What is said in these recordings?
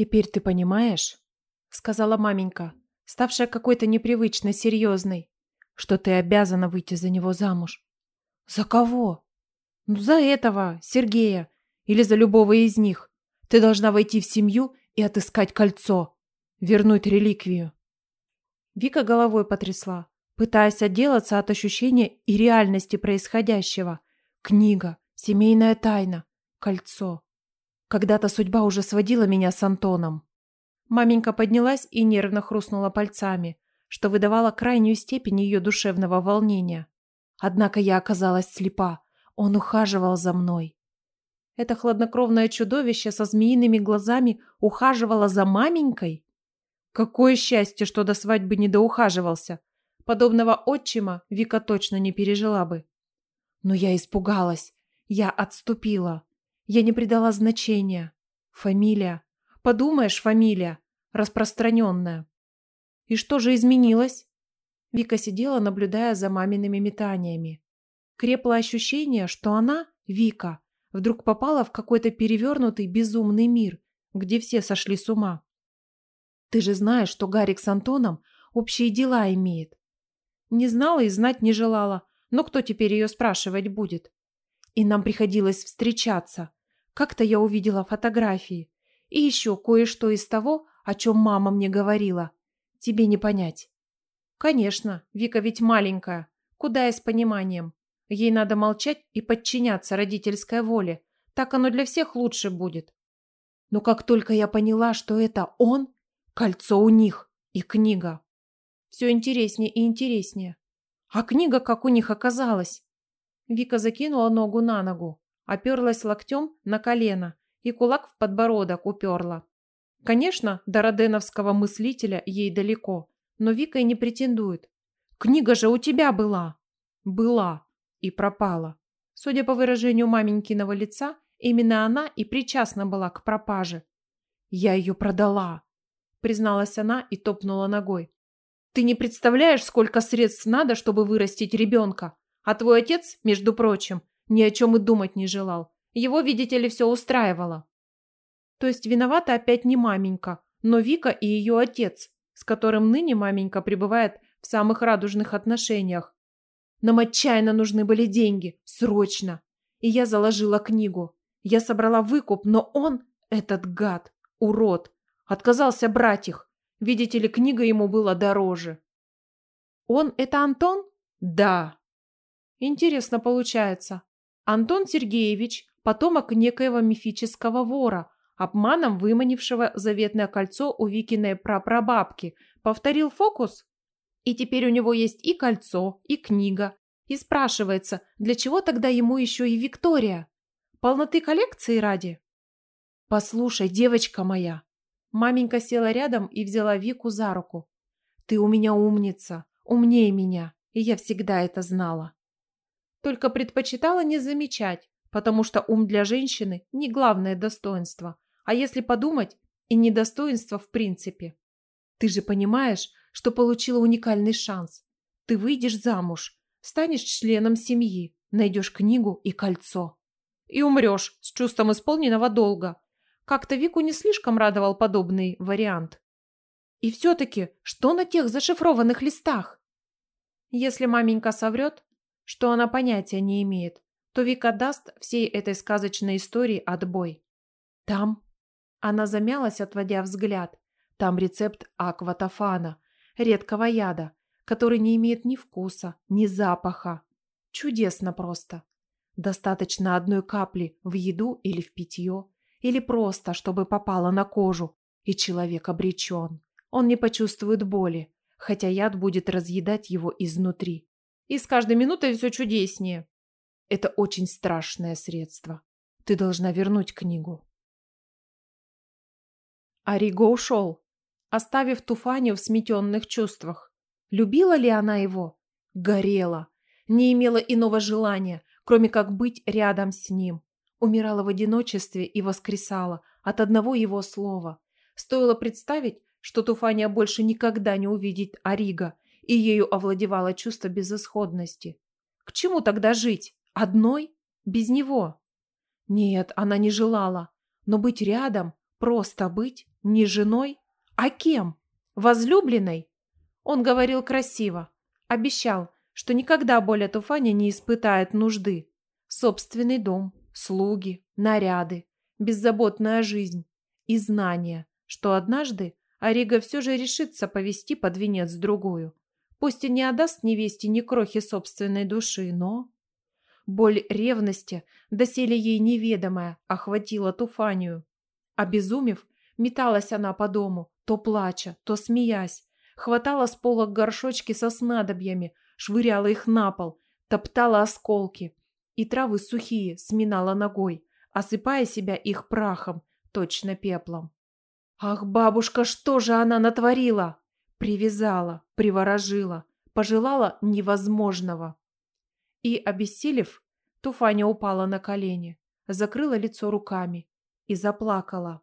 «Теперь ты понимаешь?» — сказала маменька, ставшая какой-то непривычно серьезной, что ты обязана выйти за него замуж. «За кого?» «Ну, за этого, Сергея, или за любого из них. Ты должна войти в семью и отыскать кольцо, вернуть реликвию». Вика головой потрясла, пытаясь отделаться от ощущения и реальности происходящего. Книга, семейная тайна, кольцо. Когда-то судьба уже сводила меня с Антоном. Маменька поднялась и нервно хрустнула пальцами, что выдавало крайнюю степень ее душевного волнения. Однако я оказалась слепа. Он ухаживал за мной. Это хладнокровное чудовище со змеиными глазами ухаживало за маменькой? Какое счастье, что до свадьбы не доухаживался. Подобного отчима Вика точно не пережила бы. Но я испугалась. Я отступила. Я не придала значения. Фамилия. Подумаешь, фамилия. Распространенная. И что же изменилось? Вика сидела, наблюдая за мамиными метаниями. Крепло ощущение, что она, Вика, вдруг попала в какой-то перевернутый безумный мир, где все сошли с ума. Ты же знаешь, что Гарик с Антоном общие дела имеет. Не знала и знать не желала, но кто теперь ее спрашивать будет? И нам приходилось встречаться. Как-то я увидела фотографии. И еще кое-что из того, о чем мама мне говорила. Тебе не понять. Конечно, Вика ведь маленькая. Куда я с пониманием. Ей надо молчать и подчиняться родительской воле. Так оно для всех лучше будет. Но как только я поняла, что это он, кольцо у них и книга. Все интереснее и интереснее. А книга как у них оказалась? Вика закинула ногу на ногу оперлась локтем на колено и кулак в подбородок уперла. Конечно, до роденовского мыслителя ей далеко, но Вика и не претендует. «Книга же у тебя была!» «Была!» и пропала. Судя по выражению маменькиного лица, именно она и причастна была к пропаже. «Я ее продала!» призналась она и топнула ногой. «Ты не представляешь, сколько средств надо, чтобы вырастить ребенка. А твой отец, между прочим, ни о чем и думать не желал. Его, видите ли, все устраивало. То есть виновата опять не маменька, но Вика и ее отец, с которым ныне маменька пребывает в самых радужных отношениях. Нам отчаянно нужны были деньги. Срочно. И я заложила книгу. Я собрала выкуп, но он, этот гад, урод, отказался брать их. Видите ли, книга ему была дороже. Он – это Антон? Да. Интересно получается. Антон Сергеевич, потомок некоего мифического вора, обманом выманившего заветное кольцо у Викиной прапрабабки, повторил фокус? И теперь у него есть и кольцо, и книга. И спрашивается, для чего тогда ему еще и Виктория? Полноты коллекции ради? «Послушай, девочка моя!» Маменька села рядом и взяла Вику за руку. «Ты у меня умница, умнее меня, и я всегда это знала только предпочитала не замечать, потому что ум для женщины не главное достоинство, а если подумать, и недостоинство в принципе. Ты же понимаешь, что получила уникальный шанс. Ты выйдешь замуж, станешь членом семьи, найдешь книгу и кольцо. И умрешь с чувством исполненного долга. Как-то Вику не слишком радовал подобный вариант. И все-таки, что на тех зашифрованных листах? Если маменька соврет, что она понятия не имеет, то Вика даст всей этой сказочной истории отбой. Там... Она замялась, отводя взгляд. Там рецепт акватофана, редкого яда, который не имеет ни вкуса, ни запаха. Чудесно просто. Достаточно одной капли в еду или в питье, или просто, чтобы попало на кожу, и человек обречен. Он не почувствует боли, хотя яд будет разъедать его изнутри и с каждой минутой все чудеснее. Это очень страшное средство. Ты должна вернуть книгу. Ариго ушел, оставив Туфанию в сметенных чувствах. Любила ли она его? Горела. Не имела иного желания, кроме как быть рядом с ним. Умирала в одиночестве и воскресала от одного его слова. Стоило представить, что Туфания больше никогда не увидит Арига, и ею овладевало чувство безысходности. К чему тогда жить? Одной? Без него? Нет, она не желала. Но быть рядом, просто быть, не женой, а кем? Возлюбленной? Он говорил красиво, обещал, что никогда более Туфаня не испытает нужды. Собственный дом, слуги, наряды, беззаботная жизнь и знание, что однажды Арига все же решится повести под венец другую. Пусть и не отдаст невесте ни крохи собственной души, но... Боль ревности, доселе ей неведомая, охватила Туфанию. Обезумев, металась она по дому, то плача, то смеясь. Хватала с полок горшочки со снадобьями, швыряла их на пол, топтала осколки. И травы сухие сминала ногой, осыпая себя их прахом, точно пеплом. «Ах, бабушка, что же она натворила?» привязала, приворожила, пожелала невозможного. И, обессилев, Туфаня упала на колени, закрыла лицо руками и заплакала.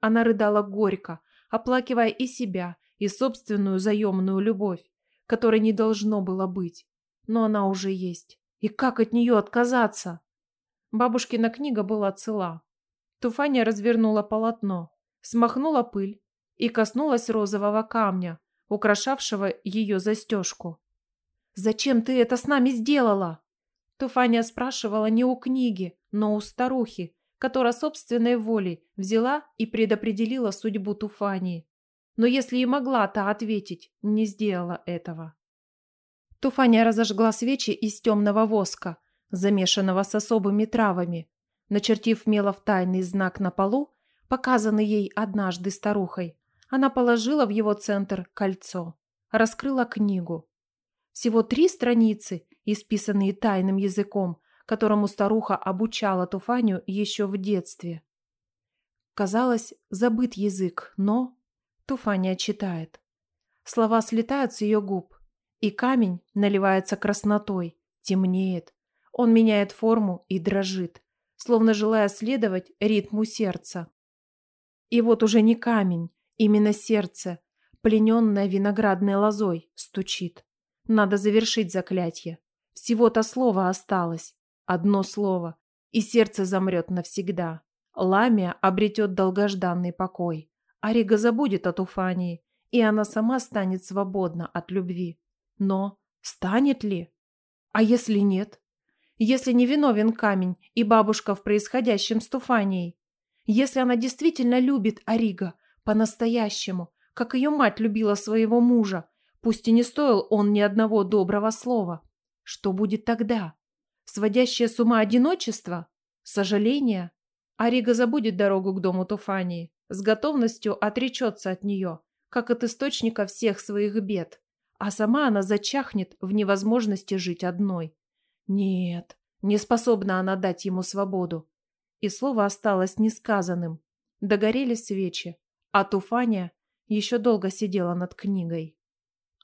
Она рыдала горько, оплакивая и себя, и собственную заемную любовь, которой не должно было быть. Но она уже есть. И как от нее отказаться? Бабушкина книга была цела. Туфаня развернула полотно, смахнула пыль и коснулась розового камня, украшавшего ее застежку. «Зачем ты это с нами сделала?» Туфания спрашивала не у книги, но у старухи, которая собственной волей взяла и предопределила судьбу Туфании. Но если и могла та ответить, не сделала этого. Туфания разожгла свечи из темного воска, замешанного с особыми травами, начертив мелов тайный знак на полу, показанный ей однажды старухой. Она положила в его центр кольцо, раскрыла книгу. Всего три страницы, исписанные тайным языком, которому старуха обучала Туфаню еще в детстве. Казалось, забыт язык, но Туфаня читает. Слова слетают с ее губ, и камень наливается краснотой, темнеет. Он меняет форму и дрожит, словно желая следовать ритму сердца. И вот уже не камень, Именно сердце, плененное виноградной лозой, стучит. Надо завершить заклятие. Всего-то слово осталось. Одно слово. И сердце замрет навсегда. Ламия обретет долгожданный покой. Арига забудет о Туфании, и она сама станет свободна от любви. Но станет ли? А если нет? Если не виновен камень и бабушка в происходящем с Туфанией? Если она действительно любит Арига, по-настоящему, как ее мать любила своего мужа, пусть и не стоил он ни одного доброго слова. Что будет тогда? Сводящее с ума одиночество? Сожаление? Арига забудет дорогу к дому Туфании, с готовностью отречется от нее, как от источника всех своих бед. А сама она зачахнет в невозможности жить одной. Нет, не способна она дать ему свободу. И слово осталось несказанным. Догорели свечи. А Туфаня еще долго сидела над книгой.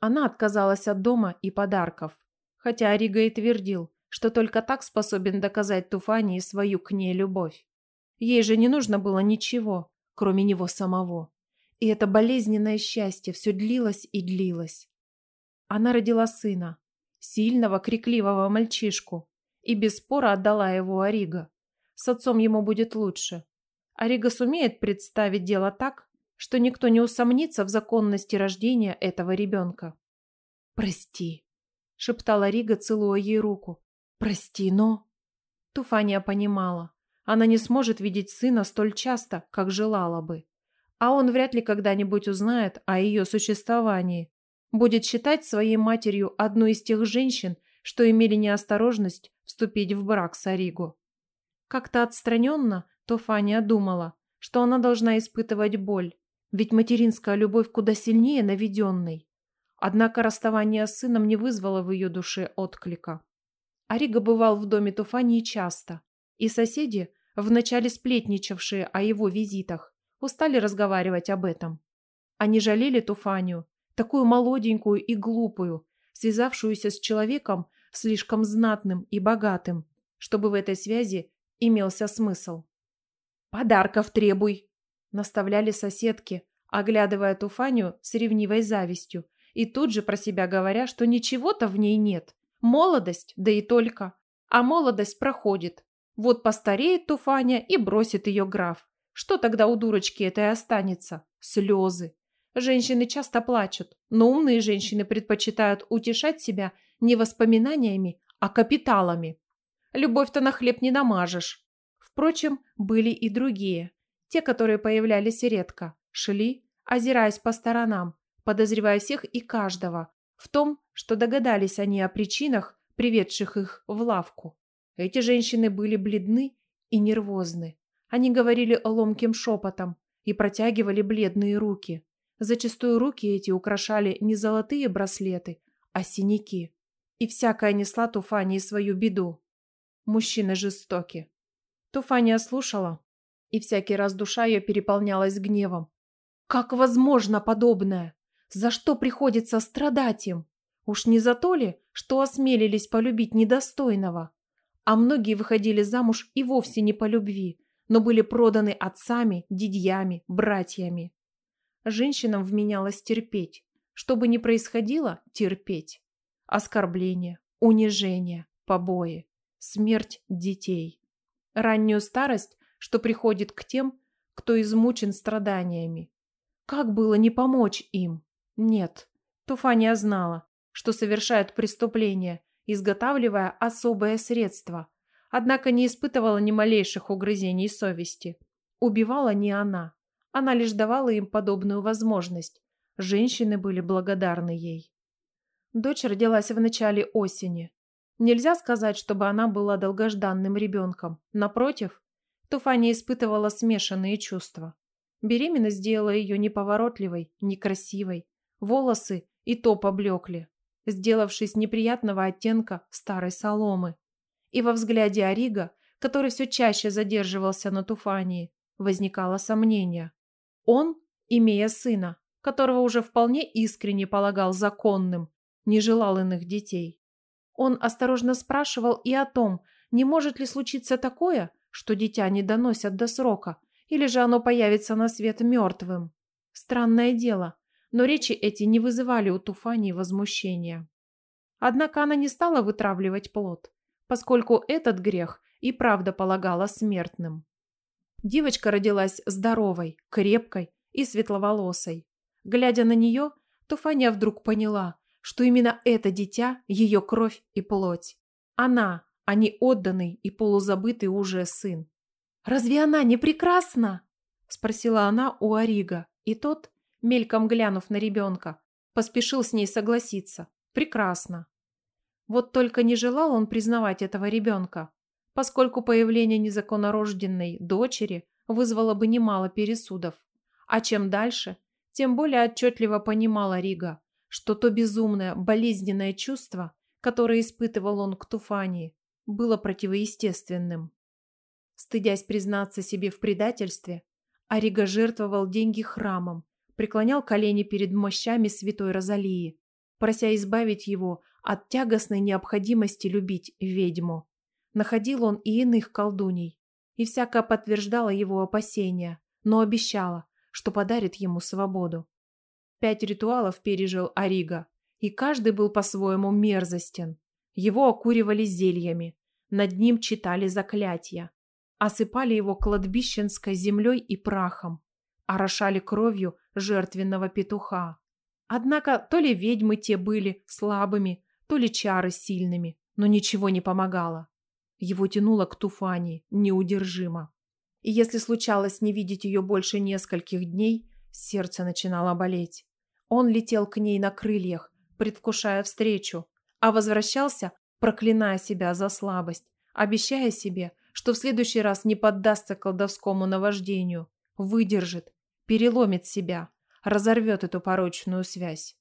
Она отказалась от дома и подарков, хотя Арига и твердил, что только так способен доказать Туфании свою к ней любовь. Ей же не нужно было ничего, кроме него самого. И это болезненное счастье все длилось и длилось. Она родила сына, сильного, крикливого мальчишку, и без спора отдала его Арига. С отцом ему будет лучше. Арига сумеет представить дело так, что никто не усомнится в законности рождения этого ребенка. «Прости», – шептала Рига, целуя ей руку. «Прости, но...» Туфания понимала. Она не сможет видеть сына столь часто, как желала бы. А он вряд ли когда-нибудь узнает о ее существовании. Будет считать своей матерью одну из тех женщин, что имели неосторожность вступить в брак с Ариго. Как-то отстраненно Туфания думала, что она должна испытывать боль, ведь материнская любовь куда сильнее наведенной. Однако расставание с сыном не вызвало в ее душе отклика. Арига бывал в доме Туфании часто, и соседи, вначале сплетничавшие о его визитах, устали разговаривать об этом. Они жалели Туфанию, такую молоденькую и глупую, связавшуюся с человеком слишком знатным и богатым, чтобы в этой связи имелся смысл. «Подарков требуй!» наставляли соседки, оглядывая Туфанию с ревнивой завистью и тут же про себя говоря, что ничего-то в ней нет. Молодость, да и только. А молодость проходит. Вот постареет Туфаня и бросит ее граф. Что тогда у дурочки этой останется? Слезы. Женщины часто плачут, но умные женщины предпочитают утешать себя не воспоминаниями, а капиталами. Любовь-то на хлеб не намажешь. Впрочем, были и другие, те, которые появлялись редко, шли, озираясь по сторонам, подозревая всех и каждого в том, что догадались они о причинах, приведших их в лавку. Эти женщины были бледны и нервозны. Они говорили ломким шепотом и протягивали бледные руки. Зачастую руки эти украшали не золотые браслеты, а синяки. И всякая несла Туфании свою беду. Мужчины жестоки. Туфания слушала, и всякий раз душа ее переполнялась гневом. Как возможно подобное? За что приходится страдать им? Уж не за то ли, что осмелились полюбить недостойного? А многие выходили замуж и вовсе не по любви, но были проданы отцами, дядьями, братьями. Женщинам вменялось терпеть. Что бы ни происходило, терпеть. Оскорбления, унижения, побои, смерть детей. Раннюю старость что приходит к тем, кто измучен страданиями. Как было не помочь им? Нет. Туфания знала, что совершает преступление, изготавливая особое средство. Однако не испытывала ни малейших угрызений совести. Убивала не она. Она лишь давала им подобную возможность. Женщины были благодарны ей. Дочь родилась в начале осени. Нельзя сказать, чтобы она была долгожданным ребенком. Напротив, Туфаня испытывала смешанные чувства. Беременность сделала ее неповоротливой, некрасивой. Волосы и то поблекли, сделавшись неприятного оттенка старой соломы. И во взгляде Арига, который все чаще задерживался на Туфании, возникало сомнение. Он, имея сына, которого уже вполне искренне полагал законным, не желал иных детей. Он осторожно спрашивал и о том, не может ли случиться такое, что дитя не доносят до срока, или же оно появится на свет мертвым. Странное дело, но речи эти не вызывали у Туфани возмущения. Однако она не стала вытравливать плод, поскольку этот грех и правда полагала смертным. Девочка родилась здоровой, крепкой и светловолосой. Глядя на нее, Туфаня вдруг поняла, что именно это дитя – ее кровь и плоть. Она, а не отданный и полузабытый уже сын. «Разве она не прекрасна?» – спросила она у Арига, и тот, мельком глянув на ребенка, поспешил с ней согласиться. «Прекрасно». Вот только не желал он признавать этого ребенка, поскольку появление незаконнорожденной дочери вызвало бы немало пересудов. А чем дальше, тем более отчетливо понимала Рига, что то безумное, болезненное чувство, которое испытывал он к Туфании, было противоестественным. Стыдясь признаться себе в предательстве, Арига жертвовал деньги храмом, преклонял колени перед мощами святой Розалии, прося избавить его от тягостной необходимости любить ведьму. Находил он и иных колдуней, и всяко подтверждала его опасения, но обещала, что подарит ему свободу. Пять ритуалов пережил Арига, и каждый был по-своему мерзостен. Его окуривали зельями, над ним читали заклятия, осыпали его кладбищенской землей и прахом, орошали кровью жертвенного петуха. Однако то ли ведьмы те были слабыми, то ли чары сильными, но ничего не помогало. Его тянуло к Туфани неудержимо. И если случалось не видеть ее больше нескольких дней, сердце начинало болеть. Он летел к ней на крыльях, предвкушая встречу, а возвращался, проклиная себя за слабость, обещая себе, что в следующий раз не поддастся колдовскому наваждению, выдержит, переломит себя, разорвет эту порочную связь.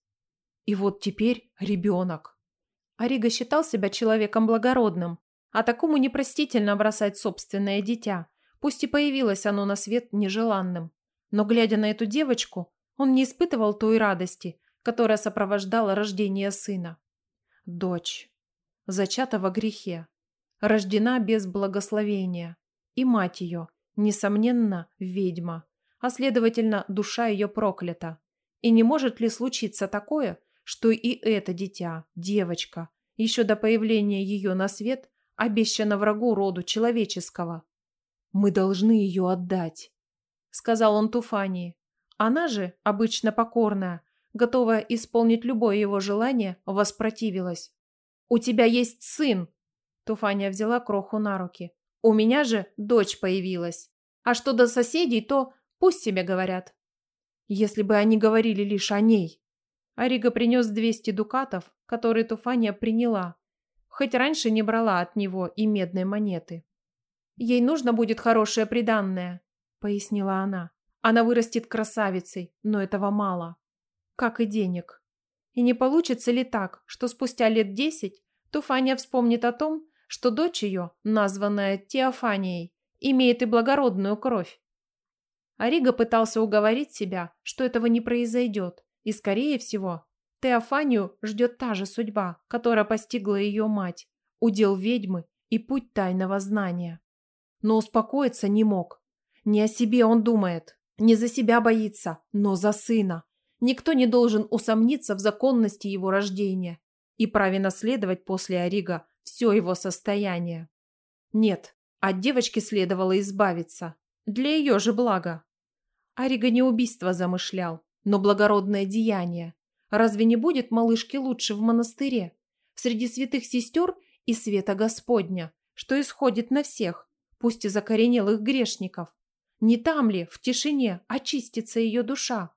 И вот теперь ребенок. Арига считал себя человеком благородным, а такому непростительно бросать собственное дитя, пусть и появилось оно на свет нежеланным. Но, глядя на эту девочку, он не испытывал той радости, которая сопровождала рождение сына дочь, зачата во грехе, рождена без благословения, и мать ее, несомненно, ведьма, а следовательно, душа ее проклята. И не может ли случиться такое, что и это дитя, девочка, еще до появления ее на свет, обещана врагу роду человеческого? «Мы должны ее отдать», — сказал он Туфании. Она же, обычно покорная, готовая исполнить любое его желание, воспротивилась. «У тебя есть сын!» Туфаня взяла кроху на руки. «У меня же дочь появилась. А что до соседей, то пусть себе говорят». «Если бы они говорили лишь о ней!» Арига принес 200 дукатов, которые Туфания приняла, хоть раньше не брала от него и медной монеты. «Ей нужно будет хорошее приданное», — пояснила она. «Она вырастет красавицей, но этого мало» как и денег. И не получится ли так, что спустя лет десять Туфания вспомнит о том, что дочь ее, названная Теофанией, имеет и благородную кровь? Арига пытался уговорить себя, что этого не произойдет, и, скорее всего, Теофанию ждет та же судьба, которая постигла ее мать, удел ведьмы и путь тайного знания. Но успокоиться не мог. Не о себе он думает, не за себя боится, но за сына. Никто не должен усомниться в законности его рождения и праве наследовать после Орига все его состояние. Нет, от девочки следовало избавиться. Для ее же блага. Орига не убийство замышлял, но благородное деяние. Разве не будет малышке лучше в монастыре? Среди святых сестер и света Господня, что исходит на всех, пусть и закоренелых грешников. Не там ли, в тишине, очистится ее душа?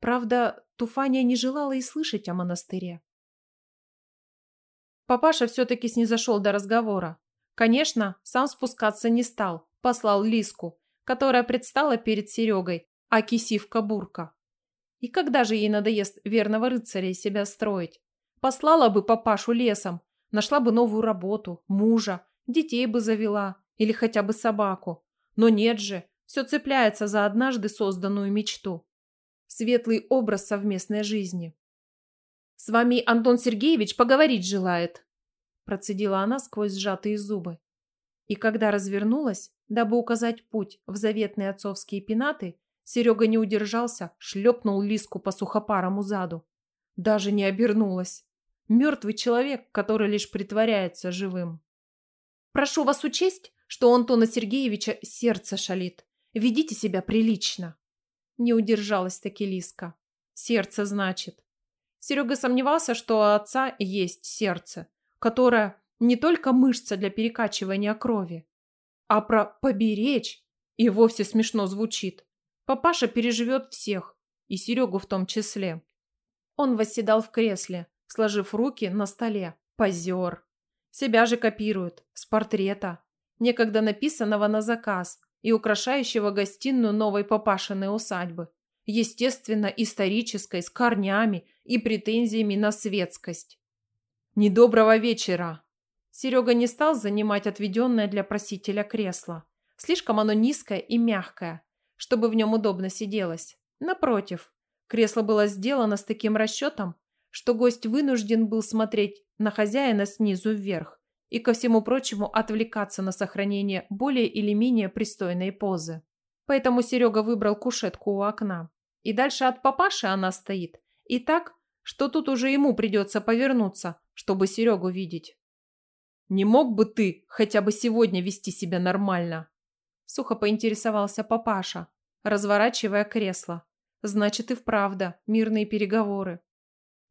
Правда, Туфания не желала и слышать о монастыре. Папаша все-таки снизошел до разговора. Конечно, сам спускаться не стал, послал Лиску, которая предстала перед Серегой, а кисивка-бурка. И когда же ей надоест верного рыцаря себя строить? Послала бы папашу лесом, нашла бы новую работу, мужа, детей бы завела или хотя бы собаку. Но нет же, все цепляется за однажды созданную мечту светлый образ совместной жизни. «С вами Антон Сергеевич поговорить желает», – процедила она сквозь сжатые зубы. И когда развернулась, дабы указать путь в заветные отцовские пенаты, Серега не удержался, шлепнул Лиску по сухопарому заду. Даже не обернулась. Мертвый человек, который лишь притворяется живым. «Прошу вас учесть, что у Антона Сергеевича сердце шалит. Ведите себя прилично». Не удержалась таки Лиска. Сердце, значит. Серега сомневался, что у отца есть сердце, которое не только мышца для перекачивания крови, а про «поберечь» и вовсе смешно звучит. Папаша переживет всех, и Серегу в том числе. Он восседал в кресле, сложив руки на столе. Позер. Себя же копируют с портрета, некогда написанного на заказ, и украшающего гостиную новой папашиной усадьбы, естественно, исторической, с корнями и претензиями на светскость. «Недоброго вечера!» Серега не стал занимать отведенное для просителя кресло. Слишком оно низкое и мягкое, чтобы в нем удобно сиделось. Напротив, кресло было сделано с таким расчетом, что гость вынужден был смотреть на хозяина снизу вверх и, ко всему прочему, отвлекаться на сохранение более или менее пристойной позы. Поэтому Серега выбрал кушетку у окна. И дальше от папаши она стоит. И так, что тут уже ему придется повернуться, чтобы Серегу видеть. «Не мог бы ты хотя бы сегодня вести себя нормально?» Сухо поинтересовался папаша, разворачивая кресло. «Значит и вправда, мирные переговоры.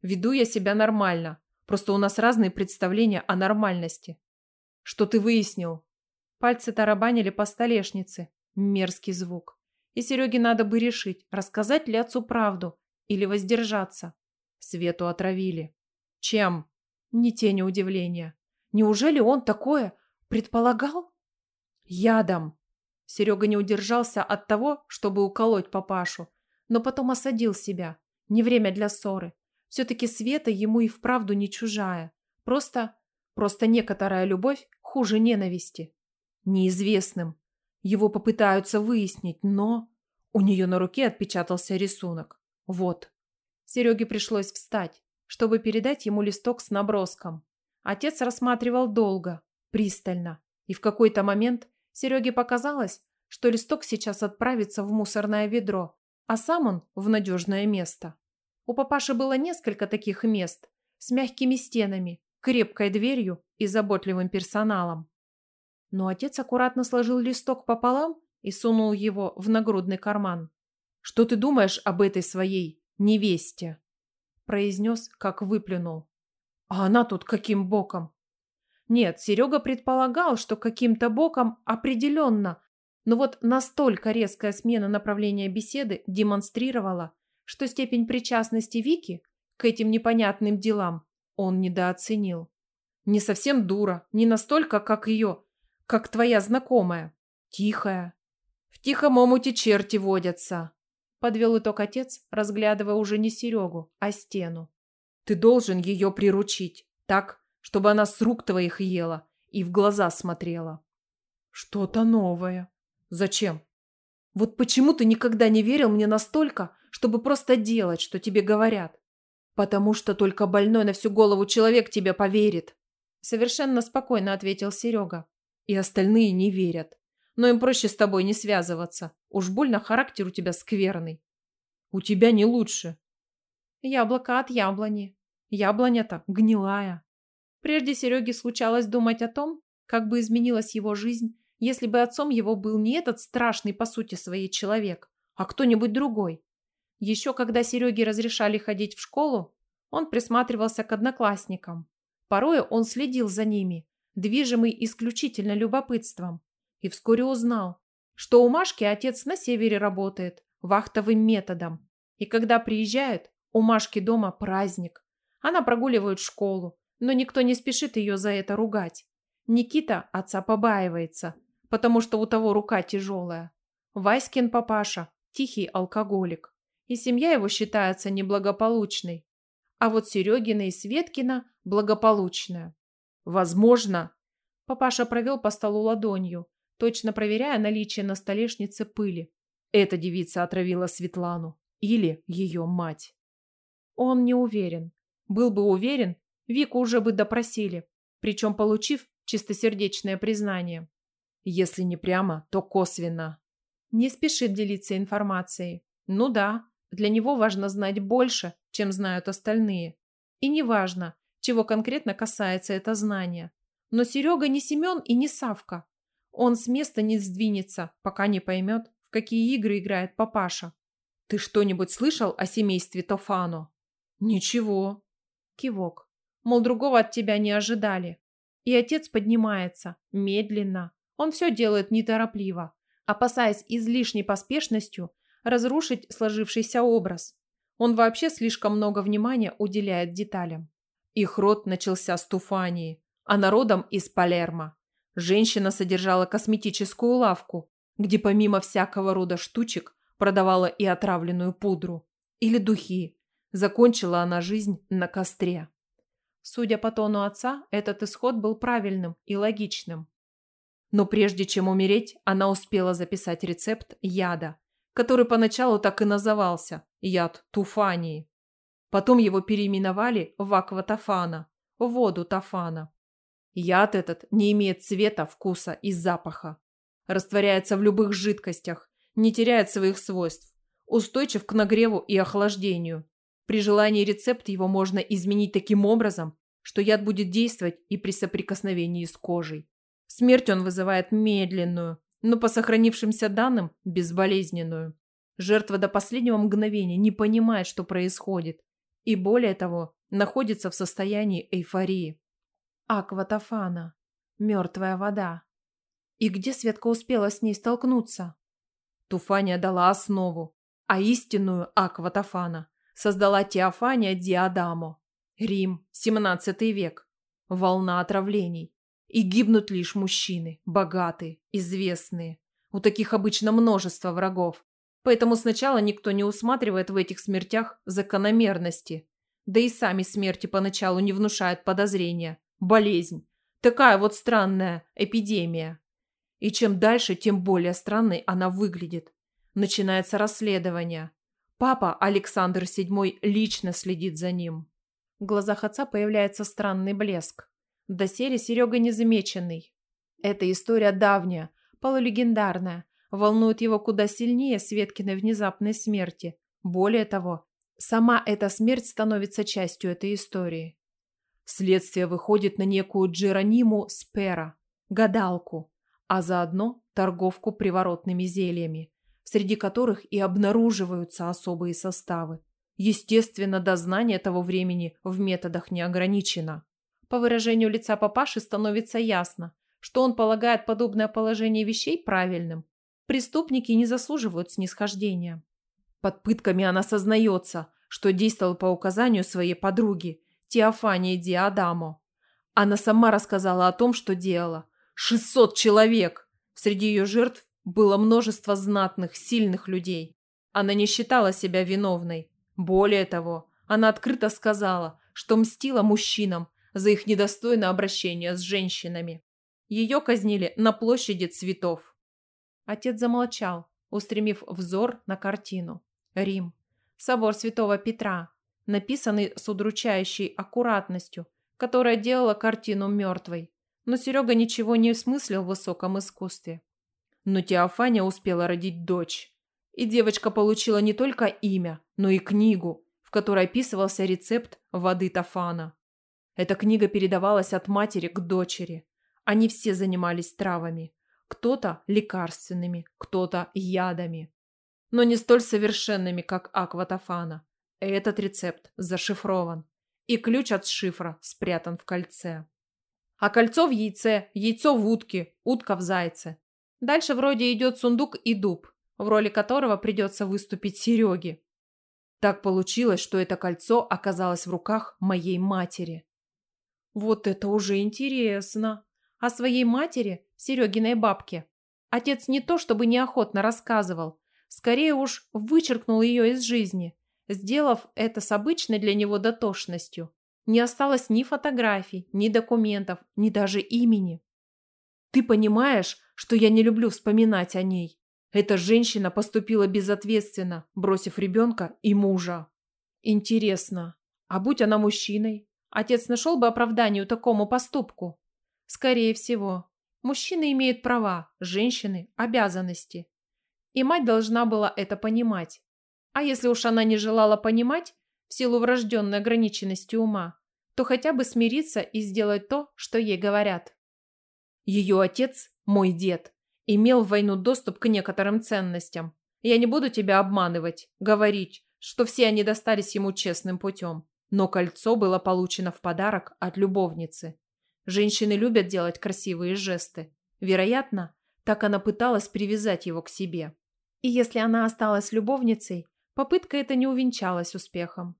Веду я себя нормально, Просто у нас разные представления о нормальности. Что ты выяснил? Пальцы тарабанили по столешнице. Мерзкий звук. И Сереге надо бы решить, рассказать ли отцу правду или воздержаться. Свету отравили. Чем? Ни тени удивления. Неужели он такое предполагал? Ядом. Серега не удержался от того, чтобы уколоть папашу, но потом осадил себя. Не время для ссоры. Все-таки Света ему и вправду не чужая. Просто... Просто некоторая любовь хуже ненависти. Неизвестным. Его попытаются выяснить, но... У нее на руке отпечатался рисунок. Вот. Сереге пришлось встать, чтобы передать ему листок с наброском. Отец рассматривал долго, пристально. И в какой-то момент Сереге показалось, что листок сейчас отправится в мусорное ведро, а сам он в надежное место. У папаши было несколько таких мест с мягкими стенами, крепкой дверью и заботливым персоналом. Но отец аккуратно сложил листок пополам и сунул его в нагрудный карман. «Что ты думаешь об этой своей невесте?» произнес, как выплюнул. «А она тут каким боком?» Нет, Серега предполагал, что каким-то боком определенно, но вот настолько резкая смена направления беседы демонстрировала, что степень причастности Вики к этим непонятным делам он недооценил. Не совсем дура, не настолько, как ее, как твоя знакомая. Тихая. В тихом омуте черти водятся. Подвел итог отец, разглядывая уже не Серегу, а стену. Ты должен ее приручить, так, чтобы она с рук твоих ела и в глаза смотрела. Что-то новое. Зачем? Вот почему ты никогда не верил мне настолько, чтобы просто делать, что тебе говорят? Потому что только больной на всю голову человек тебе поверит. Совершенно спокойно ответил Серега. И остальные не верят. Но им проще с тобой не связываться. Уж больно характер у тебя скверный. У тебя не лучше. Яблоко от яблони. Яблоня-то гнилая. Прежде Сереге случалось думать о том, как бы изменилась его жизнь если бы отцом его был не этот страшный по сути своей человек, а кто-нибудь другой. Еще когда Сереге разрешали ходить в школу, он присматривался к одноклассникам. порой он следил за ними, движимый исключительно любопытством, и вскоре узнал, что у Машки отец на севере работает, вахтовым методом. И когда приезжают, у Машки дома праздник. Она прогуливает школу, но никто не спешит ее за это ругать. Никита отца побаивается – потому что у того рука тяжелая. Васькин папаша – тихий алкоголик, и семья его считается неблагополучной. А вот Серегина и Светкина – благополучная. Возможно. Папаша провел по столу ладонью, точно проверяя наличие на столешнице пыли. Эта девица отравила Светлану. Или ее мать. Он не уверен. Был бы уверен, Вику уже бы допросили, причем получив чистосердечное признание. Если не прямо, то косвенно. Не спешит делиться информацией. Ну да, для него важно знать больше, чем знают остальные. И не важно, чего конкретно касается это знание. Но Серега не Семен и не Савка. Он с места не сдвинется, пока не поймет, в какие игры играет папаша. «Ты что-нибудь слышал о семействе Тофано?» «Ничего». Кивок. «Мол, другого от тебя не ожидали». И отец поднимается, медленно, он все делает неторопливо, опасаясь излишней поспешностью разрушить сложившийся образ. Он вообще слишком много внимания уделяет деталям. Их род начался с Туфании, а народом из Палермо. Женщина содержала косметическую лавку, где помимо всякого рода штучек продавала и отравленную пудру. Или духи. Закончила она жизнь на костре. Судя по тону отца, этот исход был правильным и логичным. Но прежде чем умереть, она успела записать рецепт яда, который поначалу так и назывался – яд туфании. Потом его переименовали в акватофана – воду тафана. Яд этот не имеет цвета, вкуса и запаха. Растворяется в любых жидкостях, не теряет своих свойств, устойчив к нагреву и охлаждению. При желании рецепт его можно изменить таким образом, что яд будет действовать и при соприкосновении с кожей. Смерть он вызывает медленную, но по сохранившимся данным безболезненную. Жертва до последнего мгновения не понимает, что происходит, и более того, находится в состоянии эйфории. Акватофана. Мертвая вода. И где Светка успела с ней столкнуться? Туфания дала основу, а истинную Акватофана создала Теофания Диадамо. Рим, 17 век. Волна отравлений. И гибнут лишь мужчины, богатые, известные. У таких обычно множество врагов. Поэтому сначала никто не усматривает в этих смертях закономерности. Да и сами смерти поначалу не внушают подозрения. Болезнь. Такая вот странная эпидемия. И чем дальше, тем более странной она выглядит. Начинается расследование. Папа, Александр VII, лично следит за ним. В глазах отца появляется странный блеск. До серии Серега незамеченный. Эта история давняя, полулегендарная, волнует его куда сильнее Светкиной внезапной смерти. Более того, сама эта смерть становится частью этой истории. Следствие выходит на некую Джерониму Спера, гадалку, а заодно торговку приворотными зельями, среди которых и обнаруживаются особые составы. Естественно, дознание того времени в методах не ограничено. По выражению лица папаши становится ясно, что он полагает подобное положение вещей правильным. Преступники не заслуживают снисхождения. Под пытками она сознается, что действовала по указанию своей подруги, Теофании Диадамо. Она сама рассказала о том, что делала. 600 человек! Среди ее жертв было множество знатных, сильных людей. Она не считала себя виновной. Более того, она открыто сказала, что мстила мужчинам, за их недостойное обращение с женщинами. Ее казнили на площади цветов. Отец замолчал, устремив взор на картину. Рим. Собор Святого Петра, написанный с удручающей аккуратностью, которая делала картину мертвой. Но Серега ничего не смыслил в высоком искусстве. Но Теофаня успела родить дочь. И девочка получила не только имя, но и книгу, в которой описывался рецепт воды Тафана. Эта книга передавалась от матери к дочери. Они все занимались травами. Кто-то лекарственными, кто-то ядами. Но не столь совершенными, как Акватофана. Этот рецепт зашифрован. И ключ от шифра спрятан в кольце. А кольцо в яйце, яйцо в утке, утка в зайце. Дальше вроде идет сундук и дуб, в роли которого придется выступить Сереге. Так получилось, что это кольцо оказалось в руках моей матери. Вот это уже интересно. О своей матери, Серегиной бабке. Отец не то чтобы неохотно рассказывал, скорее уж вычеркнул ее из жизни, сделав это с обычной для него дотошностью. Не осталось ни фотографий, ни документов, ни даже имени. Ты понимаешь, что я не люблю вспоминать о ней. Эта женщина поступила безответственно, бросив ребенка и мужа. Интересно, а будь она мужчиной, Отец нашел бы оправданию такому поступку? Скорее всего. мужчины имеют права, женщины – обязанности. И мать должна была это понимать. А если уж она не желала понимать, в силу врожденной ограниченности ума, то хотя бы смириться и сделать то, что ей говорят. Ее отец, мой дед, имел в войну доступ к некоторым ценностям. Я не буду тебя обманывать, говорить, что все они достались ему честным путем но кольцо было получено в подарок от любовницы. Женщины любят делать красивые жесты. Вероятно, так она пыталась привязать его к себе. И если она осталась любовницей, попытка эта не увенчалась успехом.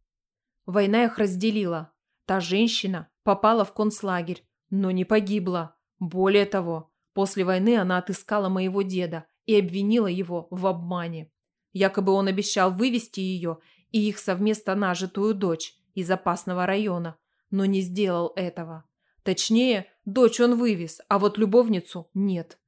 Война их разделила. Та женщина попала в концлагерь, но не погибла. Более того, после войны она отыскала моего деда и обвинила его в обмане. Якобы он обещал вывести ее и их совместно нажитую дочь, из опасного района, но не сделал этого. Точнее, дочь он вывез, а вот любовницу нет.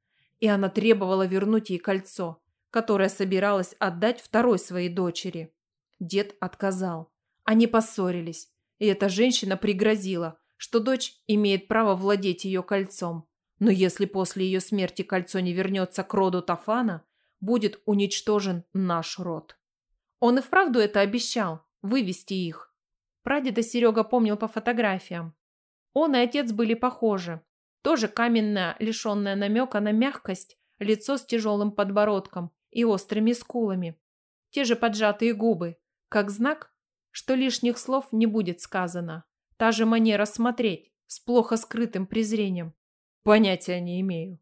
И она требовала вернуть ей кольцо, которое собиралась отдать второй своей дочери. Дед отказал. Они поссорились, и эта женщина пригрозила, что дочь имеет право владеть ее кольцом. Но если после ее смерти кольцо не вернется к роду Тафана, будет уничтожен наш род. Он и вправду это обещал – вывести их. Прадеда Серега помнил по фотографиям. Он и отец были похожи. Тоже каменное, лишенное намека на мягкость, лицо с тяжелым подбородком и острыми скулами. Те же поджатые губы, как знак, что лишних слов не будет сказано. Та же манера смотреть, с плохо скрытым презрением. Понятия не имею.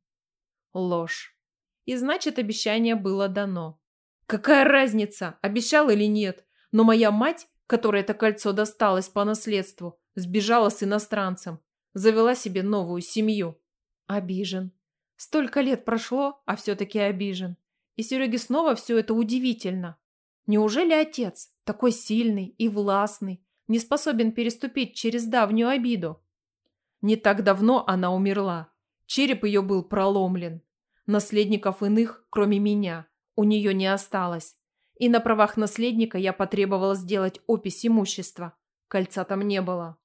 Ложь. И значит, обещание было дано. Какая разница, обещал или нет, но моя мать которой это кольцо досталось по наследству, сбежала с иностранцем, завела себе новую семью. Обижен. Столько лет прошло, а все-таки обижен. И Сереге снова все это удивительно. Неужели отец, такой сильный и властный, не способен переступить через давнюю обиду? Не так давно она умерла. Череп ее был проломлен. Наследников иных, кроме меня, у нее не осталось. И на правах наследника я потребовала сделать опись имущества. Кольца там не было.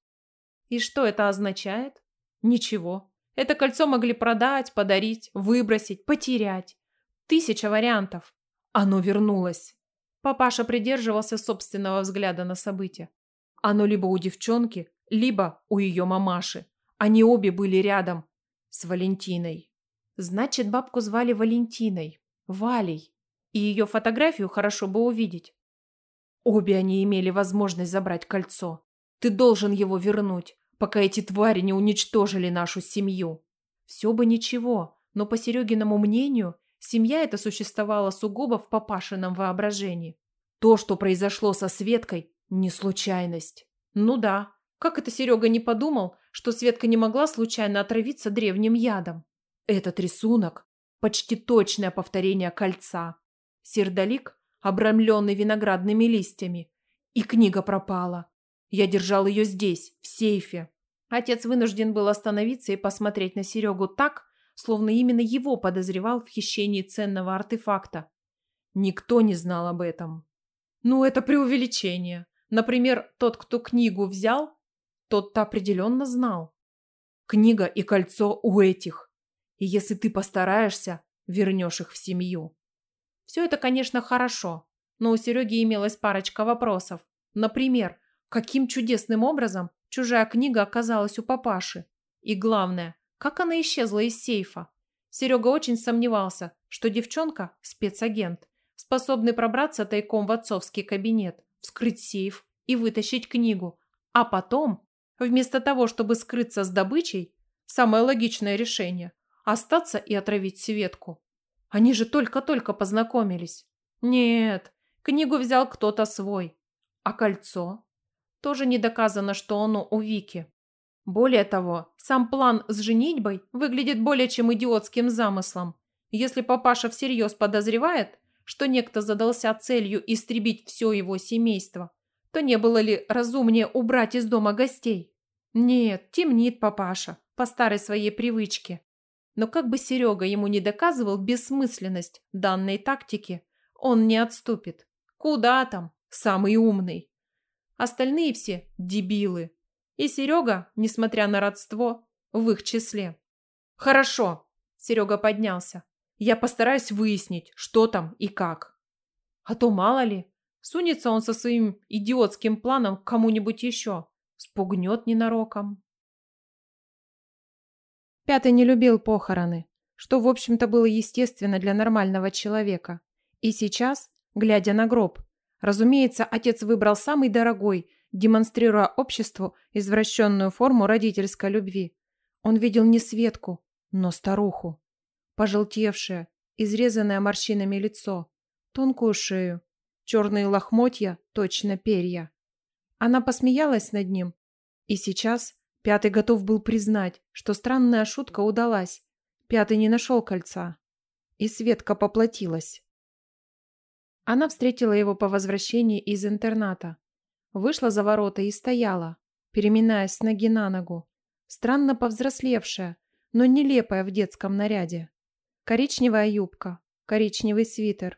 И что это означает? Ничего. Это кольцо могли продать, подарить, выбросить, потерять. Тысяча вариантов. Оно вернулось. Папаша придерживался собственного взгляда на события. Оно либо у девчонки, либо у ее мамаши. Они обе были рядом. С Валентиной. Значит, бабку звали Валентиной. Валей и ее фотографию хорошо бы увидеть. Обе они имели возможность забрать кольцо. Ты должен его вернуть, пока эти твари не уничтожили нашу семью. Все бы ничего, но по Серегиному мнению, семья эта существовала сугубо в папашином воображении. То, что произошло со Светкой, не случайность. Ну да, как это Серега не подумал, что Светка не могла случайно отравиться древним ядом? Этот рисунок – почти точное повторение кольца, сердолик, обрамленный виноградными листьями. И книга пропала. Я держал ее здесь, в сейфе. Отец вынужден был остановиться и посмотреть на Серегу так, словно именно его подозревал в хищении ценного артефакта. Никто не знал об этом. Ну, это преувеличение. Например, тот, кто книгу взял, тот-то определенно знал. Книга и кольцо у этих. И если ты постараешься, вернешь их в семью. Все это, конечно, хорошо, но у Сереги имелась парочка вопросов. Например, каким чудесным образом чужая книга оказалась у папаши? И главное, как она исчезла из сейфа? Серега очень сомневался, что девчонка – спецагент, способный пробраться тайком в отцовский кабинет, вскрыть сейф и вытащить книгу. А потом, вместо того, чтобы скрыться с добычей, самое логичное решение – остаться и отравить Светку. Они же только-только познакомились. Нет, книгу взял кто-то свой. А кольцо? Тоже не доказано, что оно у Вики. Более того, сам план с женитьбой выглядит более чем идиотским замыслом. Если папаша всерьез подозревает, что некто задался целью истребить все его семейство, то не было ли разумнее убрать из дома гостей? Нет, темнит папаша, по старой своей привычке. Но как бы Серега ему не доказывал бессмысленность данной тактики, он не отступит. Куда там? Самый умный. Остальные все дебилы. И Серега, несмотря на родство, в их числе. «Хорошо», – Серега поднялся. «Я постараюсь выяснить, что там и как. А то мало ли, сунется он со своим идиотским планом к кому-нибудь еще, спугнет ненароком». Пятый не любил похороны, что, в общем-то, было естественно для нормального человека. И сейчас, глядя на гроб, разумеется, отец выбрал самый дорогой, демонстрируя обществу извращенную форму родительской любви. Он видел не Светку, но старуху. Пожелтевшее, изрезанное морщинами лицо, тонкую шею, черные лохмотья, точно перья. Она посмеялась над ним. И сейчас, Пятый готов был признать, что странная шутка удалась. Пятый не нашел кольца. И Светка поплатилась. Она встретила его по возвращении из интерната. Вышла за ворота и стояла, переминаясь с ноги на ногу. Странно повзрослевшая, но нелепая в детском наряде. Коричневая юбка, коричневый свитер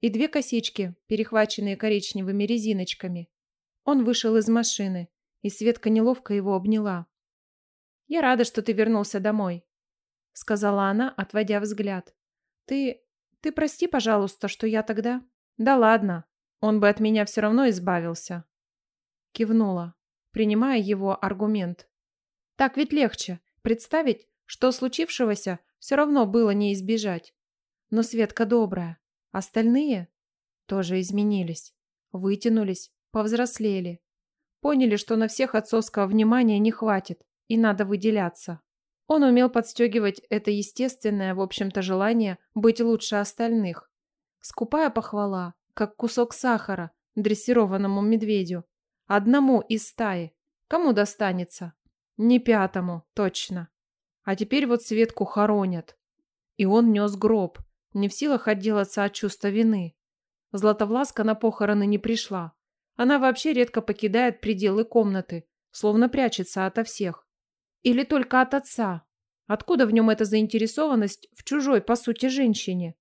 и две косички, перехваченные коричневыми резиночками. Он вышел из машины и Светка неловко его обняла. «Я рада, что ты вернулся домой», — сказала она, отводя взгляд. «Ты... ты прости, пожалуйста, что я тогда...» «Да ладно, он бы от меня все равно избавился». Кивнула, принимая его аргумент. «Так ведь легче представить, что случившегося все равно было не избежать. Но Светка добрая, остальные тоже изменились, вытянулись, повзрослели. Поняли, что на всех отцовского внимания не хватит, и надо выделяться. Он умел подстегивать это естественное, в общем-то, желание быть лучше остальных. Скупая похвала, как кусок сахара, дрессированному медведю. Одному из стаи. Кому достанется? Не пятому, точно. А теперь вот Светку хоронят. И он нес гроб, не в силах отделаться от чувства вины. Златовласка на похороны не пришла. Она вообще редко покидает пределы комнаты, словно прячется ото всех. Или только от отца. Откуда в нем эта заинтересованность в чужой, по сути, женщине?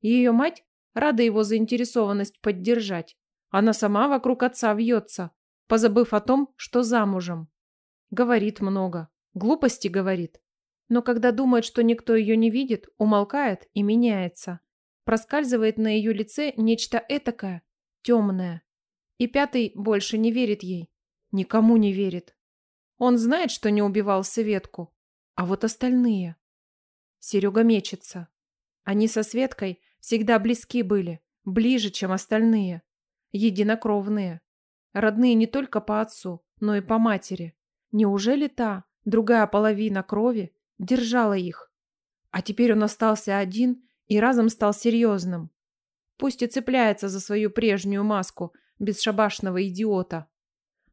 Ее мать рада его заинтересованность поддержать. Она сама вокруг отца вьется, позабыв о том, что замужем. Говорит много, глупости говорит. Но когда думает, что никто ее не видит, умолкает и меняется. Проскальзывает на ее лице нечто этакое, темное, и пятый больше не верит ей. Никому не верит. Он знает, что не убивал Светку. А вот остальные... Серега мечется. Они со Светкой всегда близки были. Ближе, чем остальные. Единокровные. Родные не только по отцу, но и по матери. Неужели та, другая половина крови, держала их? А теперь он остался один и разом стал серьезным. Пусть и цепляется за свою прежнюю маску – безшабашного идиота.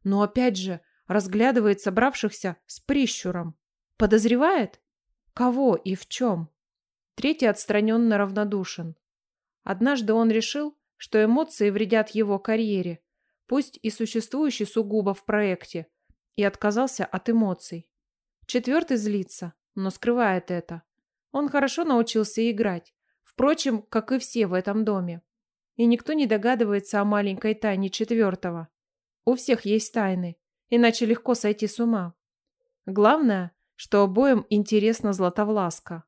Но опять же разглядывает собравшихся с прищуром. Подозревает? Кого и в чем? Третий отстраненно равнодушен. Однажды он решил, что эмоции вредят его карьере, пусть и существующей сугубо в проекте, и отказался от эмоций. Четвертый злится, но скрывает это. Он хорошо научился играть, впрочем, как и все в этом доме и никто не догадывается о маленькой тайне четвертого. У всех есть тайны, иначе легко сойти с ума. Главное, что обоим интересна Златовласка.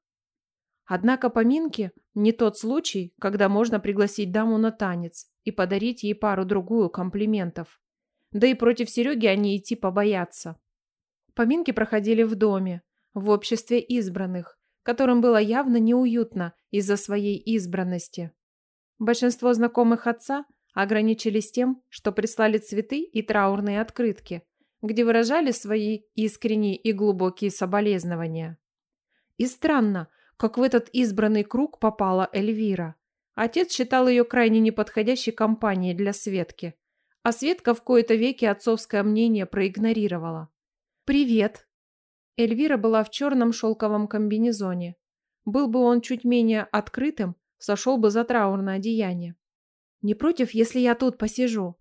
Однако поминки – не тот случай, когда можно пригласить даму на танец и подарить ей пару-другую комплиментов. Да и против Сереги они идти типа побоятся. Поминки проходили в доме, в обществе избранных, которым было явно неуютно из-за своей избранности. Большинство знакомых отца ограничились тем, что прислали цветы и траурные открытки, где выражали свои искренние и глубокие соболезнования. И странно, как в этот избранный круг попала Эльвира. Отец считал ее крайне неподходящей компанией для Светки, а Светка в кои-то веки отцовское мнение проигнорировала. «Привет!» Эльвира была в черном шелковом комбинезоне. Был бы он чуть менее открытым, сошел бы за траурное одеяние. Не против, если я тут посижу?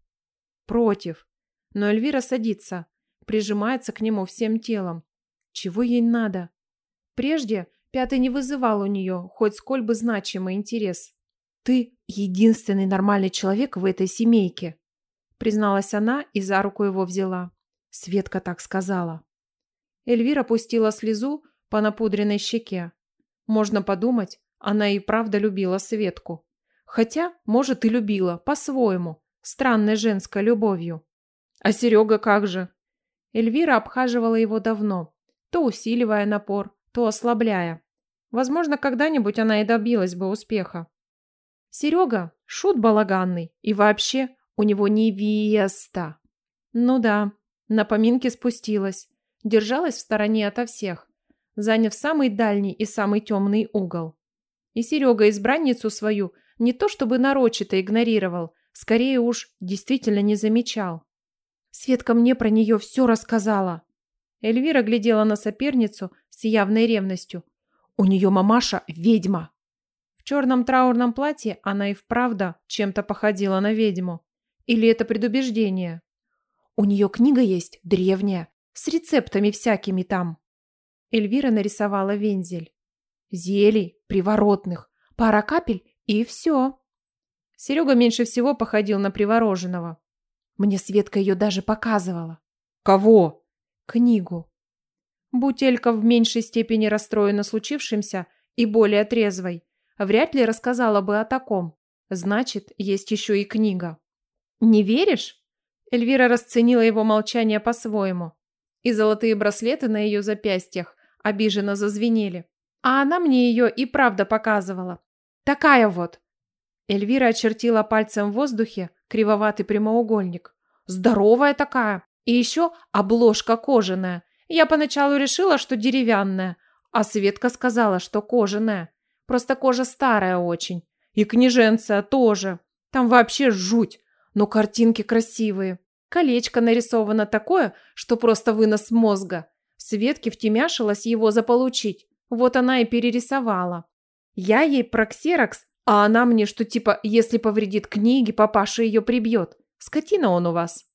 Против. Но Эльвира садится, прижимается к нему всем телом. Чего ей надо? Прежде Пятый не вызывал у нее хоть сколь бы значимый интерес. «Ты единственный нормальный человек в этой семейке», призналась она и за руку его взяла. Светка так сказала. Эльвира пустила слезу по напудренной щеке. Можно подумать, она и правда любила Светку. Хотя, может, и любила, по-своему, странной женской любовью. А Серега как же? Эльвира обхаживала его давно, то усиливая напор, то ослабляя. Возможно, когда-нибудь она и добилась бы успеха. Серега – шут балаганный, и вообще у него невеста. Ну да, на поминке спустилась, держалась в стороне ото всех, заняв самый дальний и самый темный угол. И Серега избранницу свою не то чтобы нарочито игнорировал, скорее уж действительно не замечал. Светка мне про нее все рассказала. Эльвира глядела на соперницу с явной ревностью. У нее мамаша ведьма. В черном траурном платье она и вправду чем-то походила на ведьму. Или это предубеждение? У нее книга есть, древняя, с рецептами всякими там. Эльвира нарисовала вензель. Зелий, приворотных, пара капель и все. Серега меньше всего походил на привороженного. Мне Светка ее даже показывала. Кого? Книгу. Бутелька в меньшей степени расстроена случившимся и более трезвой. Вряд ли рассказала бы о таком. Значит, есть еще и книга. Не веришь? Эльвира расценила его молчание по-своему. И золотые браслеты на ее запястьях обиженно зазвенели. А она мне ее и правда показывала. Такая вот. Эльвира очертила пальцем в воздухе кривоватый прямоугольник. Здоровая такая. И еще обложка кожаная. Я поначалу решила, что деревянная. А Светка сказала, что кожаная. Просто кожа старая очень. И княженция тоже. Там вообще жуть. Но картинки красивые. Колечко нарисовано такое, что просто вынос мозга. Светке втемяшилось его заполучить. Вот она и перерисовала. Я ей про ксерокс, а она мне, что типа, если повредит книги, папаша ее прибьет. Скотина он у вас».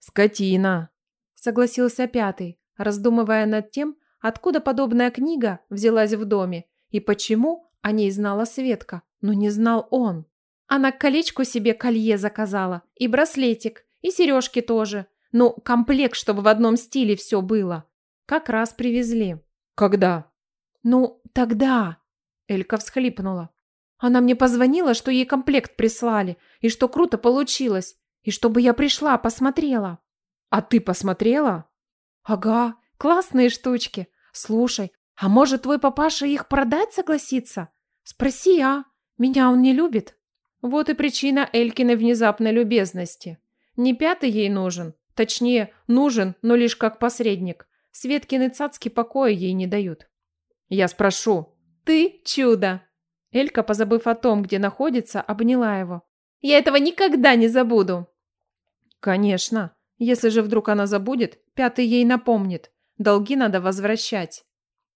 «Скотина», — согласился пятый, раздумывая над тем, откуда подобная книга взялась в доме и почему о ней знала Светка, но не знал он. Она к колечку себе колье заказала, и браслетик, и сережки тоже. Ну, комплект, чтобы в одном стиле все было. Как раз привезли. «Когда?» Ну, тогда...» Элька всхлипнула. «Она мне позвонила, что ей комплект прислали, и что круто получилось, и чтобы я пришла, посмотрела». «А ты посмотрела?» «Ага, классные штучки. Слушай, а может, твой папаша их продать согласится? Спроси, а? Меня он не любит». Вот и причина Элькиной внезапной любезности. Не пятый ей нужен, точнее, нужен, но лишь как посредник. Светкины цацки покоя ей не дают. Я спрошу. Ты чудо. Элька, позабыв о том, где находится, обняла его. Я этого никогда не забуду. Конечно. Если же вдруг она забудет, пятый ей напомнит. Долги надо возвращать.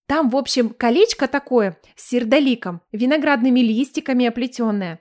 Там, в общем, колечко такое, с сердоликом, виноградными листиками оплетенное.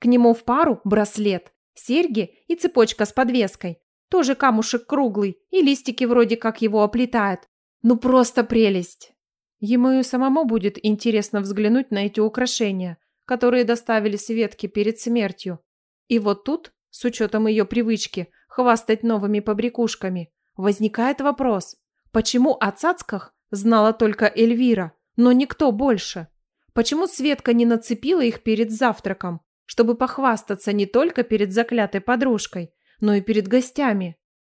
К нему в пару браслет, серьги и цепочка с подвеской. Тоже камушек круглый, и листики вроде как его оплетают. Ну просто прелесть! Ему и самому будет интересно взглянуть на эти украшения, которые доставили Светке перед смертью. И вот тут, с учетом ее привычки хвастать новыми побрякушками, возникает вопрос, почему о цацках знала только Эльвира, но никто больше? Почему Светка не нацепила их перед завтраком, чтобы похвастаться не только перед заклятой подружкой, но и перед гостями?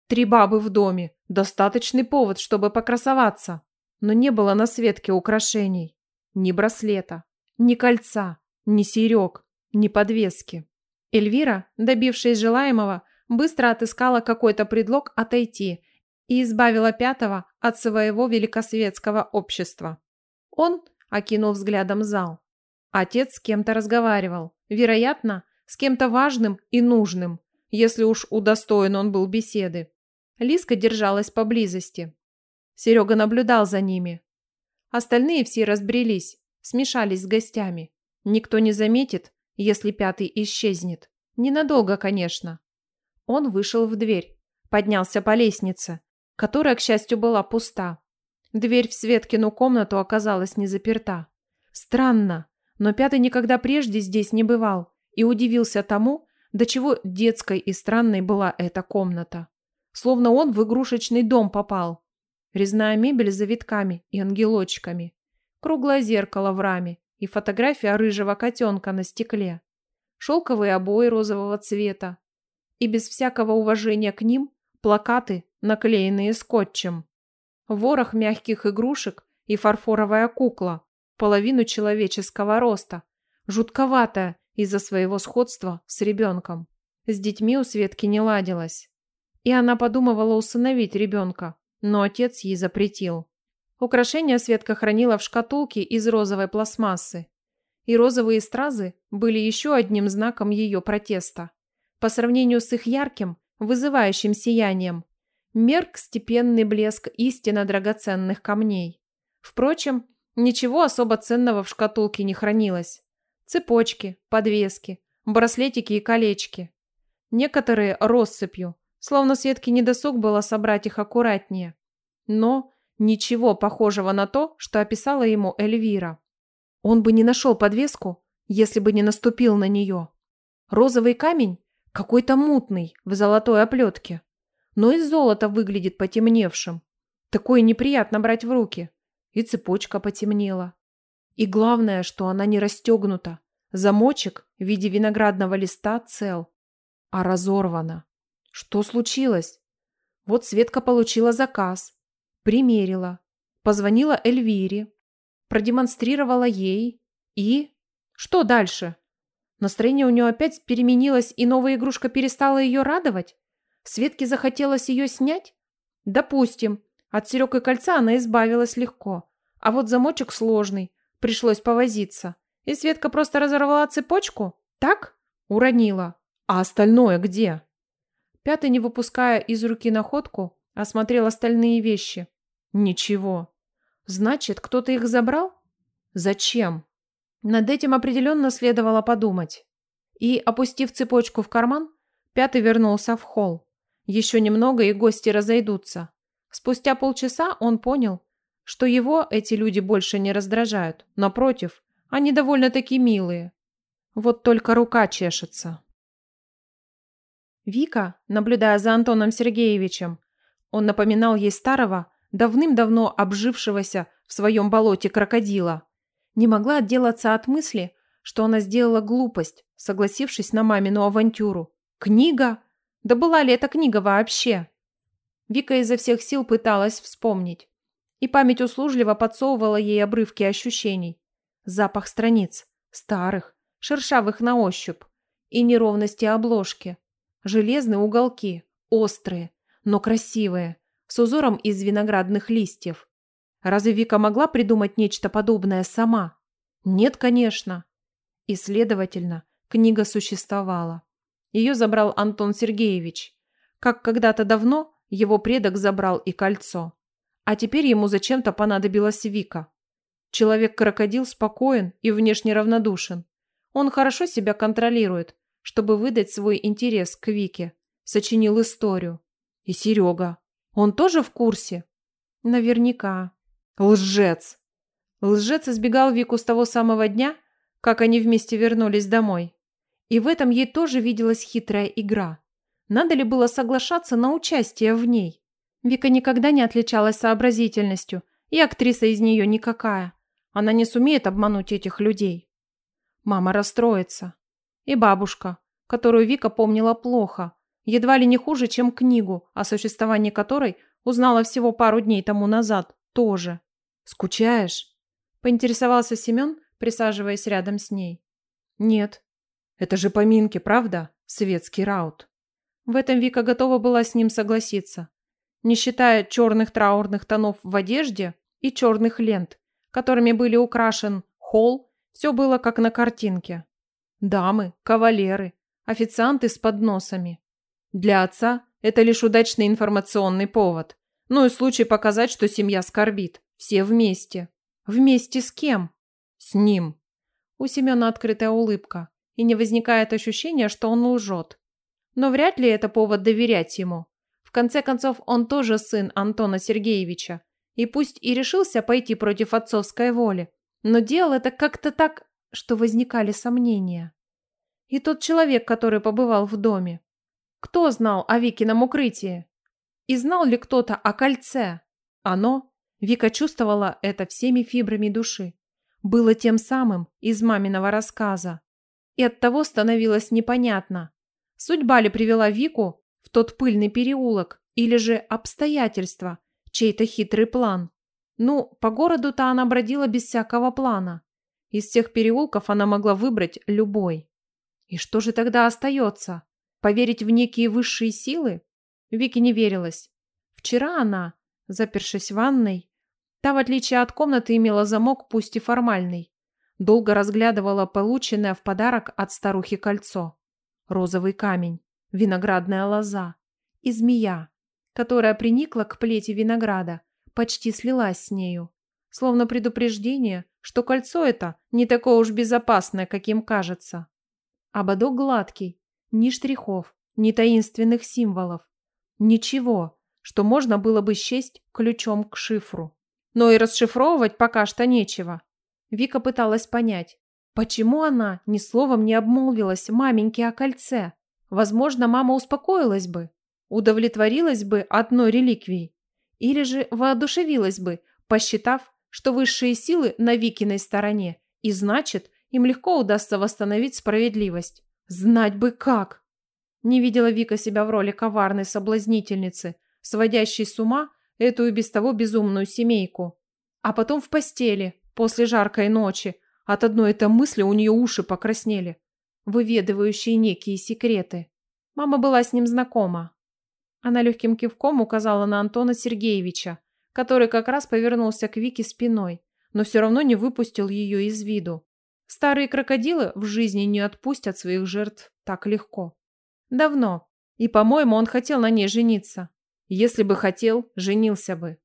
Три бабы в доме – достаточный повод, чтобы покрасоваться но не было на Светке украшений. Ни браслета, ни кольца, ни серег, ни подвески. Эльвира, добившись желаемого, быстро отыскала какой-то предлог отойти и избавила пятого от своего великосветского общества. Он окинул взглядом зал. Отец с кем-то разговаривал, вероятно, с кем-то важным и нужным, если уж удостоен он был беседы. Лиска держалась поблизости, Серега наблюдал за ними. Остальные все разбрелись, смешались с гостями. Никто не заметит, если пятый исчезнет. Ненадолго, конечно. Он вышел в дверь, поднялся по лестнице, которая, к счастью, была пуста. Дверь в Светкину комнату оказалась не заперта. Странно, но Пятый никогда прежде здесь не бывал и удивился тому, до чего детской и странной была эта комната. Словно он в игрушечный дом попал. Резная мебель за витками и ангелочками. Круглое зеркало в раме и фотография рыжего котенка на стекле. Шелковые обои розового цвета. И без всякого уважения к ним плакаты, наклеенные скотчем. Ворох мягких игрушек и фарфоровая кукла, половину человеческого роста, жутковатая из-за своего сходства с ребенком. С детьми у Светки не ладилось. И она подумывала усыновить ребенка, но отец ей запретил. Украшение Светка хранила в шкатулке из розовой пластмассы. И розовые стразы были еще одним знаком ее протеста. По сравнению с их ярким, вызывающим сиянием, мерк степенный блеск истинно драгоценных камней. Впрочем, ничего особо ценного в шкатулке не хранилось. Цепочки, подвески, браслетики и колечки. Некоторые россыпью, Словно Светке недосуг было собрать их аккуратнее. Но ничего похожего на то, что описала ему Эльвира. Он бы не нашел подвеску, если бы не наступил на нее. Розовый камень какой-то мутный, в золотой оплетке. Но и золото выглядит потемневшим. Такое неприятно брать в руки. И цепочка потемнела. И главное, что она не расстегнута. Замочек в виде виноградного листа цел, а разорвана. Что случилось? Вот Светка получила заказ. Примерила. Позвонила Эльвире. Продемонстрировала ей. И... Что дальше? Настроение у нее опять переменилось, и новая игрушка перестала ее радовать? Светке захотелось ее снять? Допустим. От серег кольца она избавилась легко. А вот замочек сложный. Пришлось повозиться. И Светка просто разорвала цепочку? Так? Уронила. А остальное где? Пятый, не выпуская из руки находку, осмотрел остальные вещи. Ничего. Значит, кто-то их забрал? Зачем? Над этим определенно следовало подумать. И, опустив цепочку в карман, пятый вернулся в холл. Еще немного, и гости разойдутся. Спустя полчаса он понял, что его эти люди больше не раздражают. Напротив, они довольно-таки милые. Вот только рука чешется. Вика, наблюдая за Антоном Сергеевичем, он напоминал ей старого, давным-давно обжившегося в своем болоте крокодила. Не могла отделаться от мысли, что она сделала глупость, согласившись на мамину авантюру. Книга? Да была ли эта книга вообще? Вика изо всех сил пыталась вспомнить. И память услужливо подсовывала ей обрывки ощущений. Запах страниц, старых, шершавых на ощупь, и неровности обложки – Железные уголки, острые, но красивые, с узором из виноградных листьев. Разве Вика могла придумать нечто подобное сама? Нет, конечно. И, следовательно, книга существовала. Ее забрал Антон Сергеевич, как когда-то давно его предок забрал и кольцо. А теперь ему зачем-то понадобилась Вика. Человек-крокодил спокоен и внешне равнодушен. Он хорошо себя контролирует, чтобы выдать свой интерес к Вике. Сочинил историю. И Серега. Он тоже в курсе? Наверняка. Лжец. Лжец избегал Вику с того самого дня, как они вместе вернулись домой. И в этом ей тоже виделась хитрая игра. Надо ли было соглашаться на участие в ней? Вика никогда не отличалась сообразительностью, и актриса из нее никакая. Она не сумеет обмануть этих людей. Мама расстроится. И бабушка, которую Вика помнила плохо, едва ли не хуже, чем книгу, о существовании которой узнала всего пару дней тому назад, тоже. «Скучаешь?» – поинтересовался Семен, присаживаясь рядом с ней. «Нет». «Это же поминки, правда? Светский раут». В этом Вика готова была с ним согласиться. Не считая черных траурных тонов в одежде и черных лент, которыми были украшен холл, все было как на картинке дамы, кавалеры, официанты с подносами. Для отца это лишь удачный информационный повод. Ну и случай показать, что семья скорбит. Все вместе. Вместе с кем? С ним. У Семена открытая улыбка. И не возникает ощущения, что он лжет. Но вряд ли это повод доверять ему. В конце концов, он тоже сын Антона Сергеевича. И пусть и решился пойти против отцовской воли, но делал это как-то так что возникали сомнения. И тот человек, который побывал в доме. Кто знал о Викином укрытии? И знал ли кто-то о кольце? Оно, Вика чувствовала это всеми фибрами души, было тем самым из маминого рассказа. И оттого становилось непонятно, судьба ли привела Вику в тот пыльный переулок или же обстоятельства, чей-то хитрый план. Ну, по городу-то она бродила без всякого плана. Из тех переулков она могла выбрать любой. И что же тогда остается? Поверить в некие высшие силы? Вики не верилась. Вчера она, запершись в ванной, та, в отличие от комнаты, имела замок, пусть и формальный, долго разглядывала полученное в подарок от старухи кольцо. Розовый камень, виноградная лоза и змея, которая приникла к плети винограда, почти слилась с нею словно предупреждение, что кольцо это не такое уж безопасное, каким кажется. Ободок гладкий, ни штрихов, ни таинственных символов. Ничего, что можно было бы счесть ключом к шифру. Но и расшифровывать пока что нечего. Вика пыталась понять, почему она ни словом не обмолвилась маменьке о кольце. Возможно, мама успокоилась бы, удовлетворилась бы одной реликвией. Или же воодушевилась бы, посчитав, что высшие силы на Викиной стороне, и значит, им легко удастся восстановить справедливость. Знать бы как! Не видела Вика себя в роли коварной соблазнительницы, сводящей с ума эту и без того безумную семейку. А потом в постели, после жаркой ночи, от одной этой мысли у нее уши покраснели, выведывающие некие секреты. Мама была с ним знакома. Она легким кивком указала на Антона Сергеевича, который как раз повернулся к Вике спиной, но все равно не выпустил ее из виду. Старые крокодилы в жизни не отпустят своих жертв так легко. Давно. И, по-моему, он хотел на ней жениться. Если бы хотел, женился бы.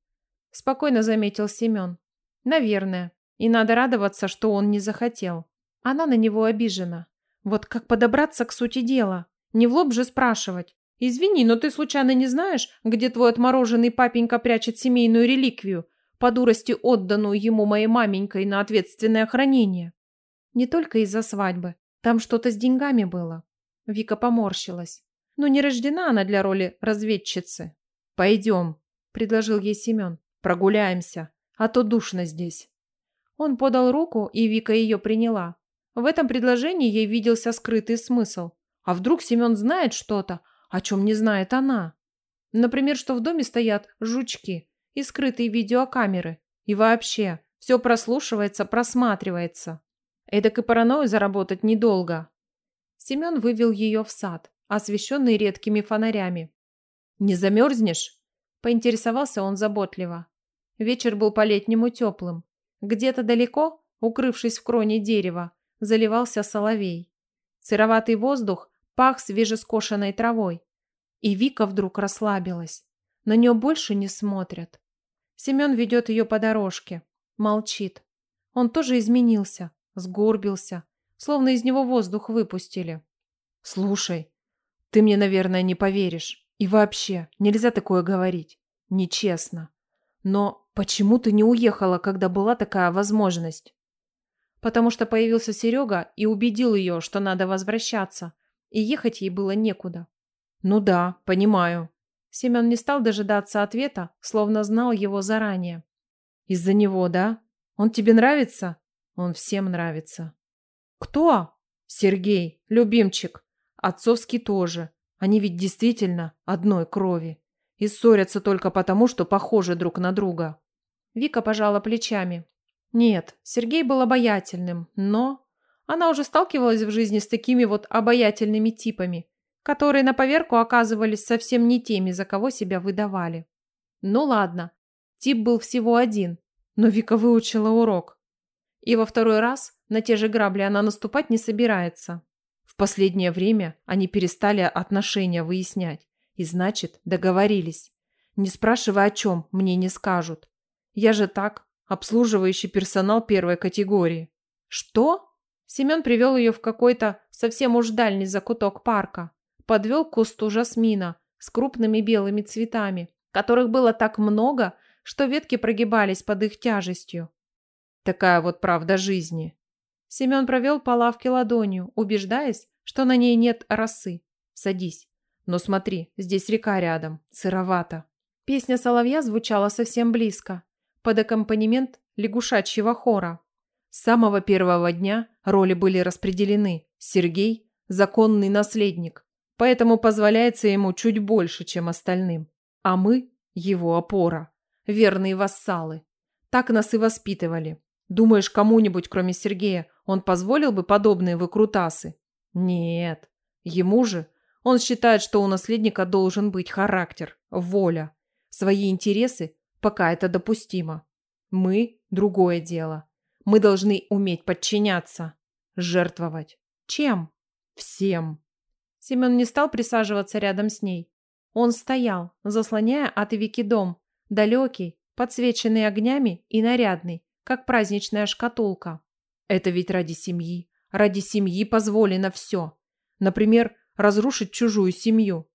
Спокойно заметил Семен. Наверное. И надо радоваться, что он не захотел. Она на него обижена. Вот как подобраться к сути дела? Не в лоб же спрашивать. «Извини, но ты случайно не знаешь, где твой отмороженный папенька прячет семейную реликвию, по дурости отданную ему моей маменькой на ответственное хранение?» «Не только из-за свадьбы. Там что-то с деньгами было». Вика поморщилась. Но не рождена она для роли разведчицы». «Пойдем», – предложил ей Семен. «Прогуляемся, а то душно здесь». Он подал руку, и Вика ее приняла. В этом предложении ей виделся скрытый смысл. А вдруг Семен знает что-то, а о чем не знает она. Например, что в доме стоят жучки и скрытые видеокамеры. И вообще, все прослушивается, просматривается. Эдак и паранойю заработать недолго. Семен вывел ее в сад, освещенный редкими фонарями. «Не замерзнешь?» – поинтересовался он заботливо. Вечер был по-летнему теплым. Где-то далеко, укрывшись в кроне дерева, заливался соловей. Сыроватый воздух пах свежескошенной травой. И Вика вдруг расслабилась. На нее больше не смотрят. Семен ведет ее по дорожке. Молчит. Он тоже изменился, сгорбился, словно из него воздух выпустили. «Слушай, ты мне, наверное, не поверишь. И вообще, нельзя такое говорить. Нечестно. Но почему ты не уехала, когда была такая возможность?» «Потому что появился Серега и убедил ее, что надо возвращаться» и ехать ей было некуда. «Ну да, понимаю». Семен не стал дожидаться ответа, словно знал его заранее. «Из-за него, да? Он тебе нравится?» «Он всем нравится». «Кто?» «Сергей, любимчик. Отцовский тоже. Они ведь действительно одной крови. И ссорятся только потому, что похожи друг на друга». Вика пожала плечами. Нет, Сергей был обаятельным, но она уже сталкивалась в жизни с такими вот обаятельными типами, которые на поверку оказывались совсем не теми, за кого себя выдавали. Ну ладно, тип был всего один, но Вика выучила урок. И во второй раз на те же грабли она наступать не собирается. В последнее время они перестали отношения выяснять, и значит, договорились. Не спрашивая о чем, мне не скажут. Я же так, обслуживающий персонал первой категории. Что? Семен привел ее в какой-то совсем уж дальний закуток парка. Подвел к кусту жасмина с крупными белыми цветами, которых было так много, что ветки прогибались под их тяжестью. Такая вот правда жизни. Семен провел по лавке ладонью, убеждаясь, что на ней нет росы. Садись. Но смотри, здесь река рядом, сыровато. Песня соловья звучала совсем близко, под аккомпанемент лягушачьего хора. С самого первого дня роли были распределены. Сергей – законный наследник, поэтому позволяется ему чуть больше, чем остальным. А мы – его опора, верные вассалы. Так нас и воспитывали. Думаешь, кому-нибудь, кроме Сергея, он позволил бы подобные выкрутасы? Нет. Ему же он считает, что у наследника должен быть характер, воля, свои интересы, пока это допустимо. Мы – другое дело. Мы должны уметь подчиняться, жертвовать. Чем? Всем. Семен не стал присаживаться рядом с ней. Он стоял, заслоняя от Вики дом, далекий, подсвеченный огнями и нарядный, как праздничная шкатулка. Это ведь ради семьи. Ради семьи позволено все. Например, разрушить чужую семью.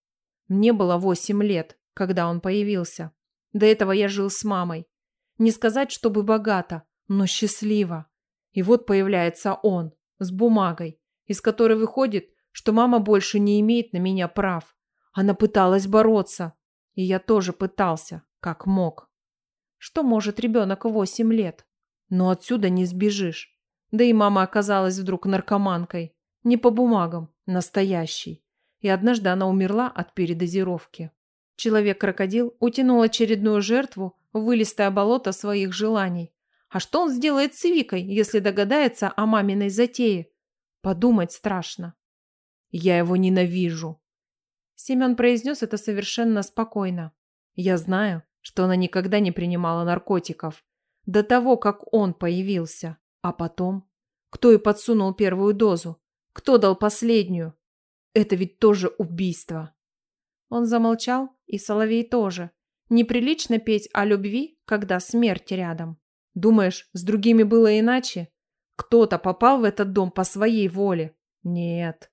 Мне было восемь лет, когда он появился. До этого я жил с мамой. Не сказать, чтобы богато, но счастливо. И вот появляется он с бумагой, из которой выходит, что мама больше не имеет на меня прав. Она пыталась бороться, и я тоже пытался, как мог. Что может ребенок в 8 лет? Но отсюда не сбежишь. Да и мама оказалась вдруг наркоманкой. Не по бумагам, настоящей. И однажды она умерла от передозировки. Человек-крокодил утянул очередную жертву в вылистое болото своих желаний, а что он сделает с Викой, если догадается о маминой затее? Подумать страшно. Я его ненавижу. Семен произнес это совершенно спокойно. Я знаю, что она никогда не принимала наркотиков. До того, как он появился. А потом? Кто и подсунул первую дозу? Кто дал последнюю? Это ведь тоже убийство. Он замолчал, и Соловей тоже. Неприлично петь о любви, когда смерть рядом. Думаешь, с другими было иначе? Кто-то попал в этот дом по своей воле. Нет.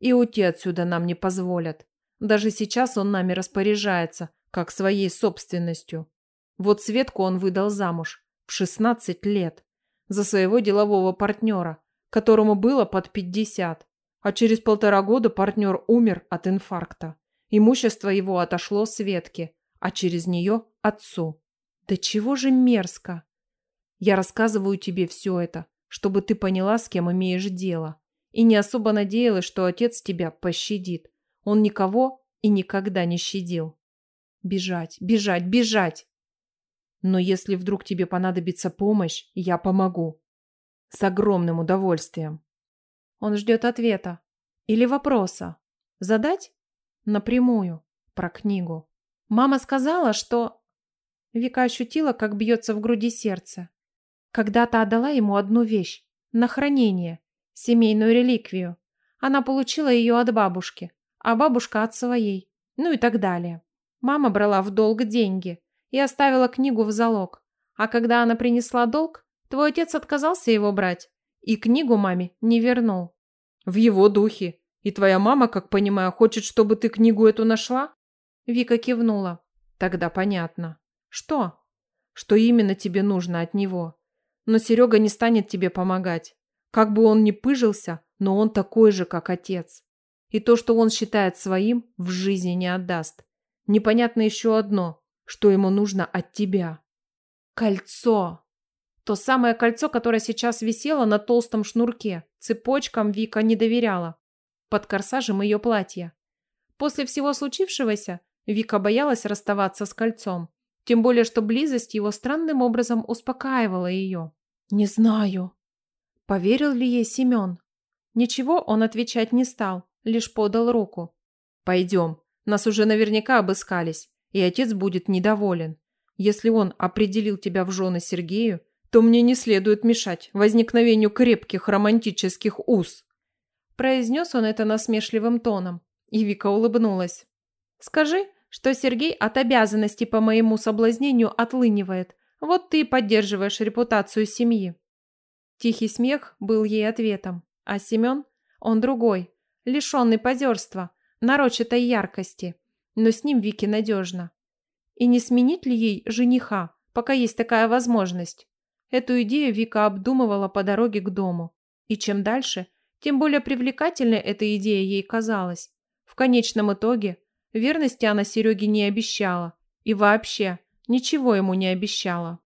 И уйти отсюда нам не позволят. Даже сейчас он нами распоряжается, как своей собственностью. Вот Светку он выдал замуж в 16 лет за своего делового партнера, которому было под 50. А через полтора года партнер умер от инфаркта. Имущество его отошло Светке, а через нее – отцу. Да чего же мерзко! Я рассказываю тебе все это, чтобы ты поняла, с кем имеешь дело. И не особо надеялась, что отец тебя пощадит. Он никого и никогда не щадил. Бежать, бежать, бежать! Но если вдруг тебе понадобится помощь, я помогу. С огромным удовольствием. Он ждет ответа. Или вопроса. Задать? Напрямую. Про книгу. Мама сказала, что... Вика ощутила, как бьется в груди сердце. Когда-то отдала ему одну вещь на хранение, семейную реликвию. Она получила ее от бабушки, а бабушка от своей, ну и так далее. Мама брала в долг деньги и оставила книгу в залог. А когда она принесла долг, твой отец отказался его брать и книгу маме не вернул. В его духе. И твоя мама, как понимаю, хочет, чтобы ты книгу эту нашла? Вика кивнула. Тогда понятно. Что? Что именно тебе нужно от него? но Серега не станет тебе помогать. Как бы он ни пыжился, но он такой же, как отец. И то, что он считает своим, в жизни не отдаст. Непонятно еще одно, что ему нужно от тебя. Кольцо. То самое кольцо, которое сейчас висело на толстом шнурке. Цепочкам Вика не доверяла. Под корсажем ее платья. После всего случившегося Вика боялась расставаться с кольцом. Тем более, что близость его странным образом успокаивала ее. «Не знаю». Поверил ли ей Семен? Ничего он отвечать не стал, лишь подал руку. «Пойдем. Нас уже наверняка обыскались, и отец будет недоволен. Если он определил тебя в жены Сергею, то мне не следует мешать возникновению крепких романтических уз». Произнес он это насмешливым тоном, и Вика улыбнулась. «Скажи, что Сергей от обязанности по моему соблазнению отлынивает. Вот ты поддерживаешь репутацию семьи». Тихий смех был ей ответом, а Семен, он другой, лишенный позерства, нарочатой яркости, но с ним Вики надежно. И не сменить ли ей жениха, пока есть такая возможность? Эту идею Вика обдумывала по дороге к дому, и чем дальше, тем более привлекательной эта идея ей казалась. В конечном итоге – Верности она Сереге не обещала. И вообще, ничего ему не обещала.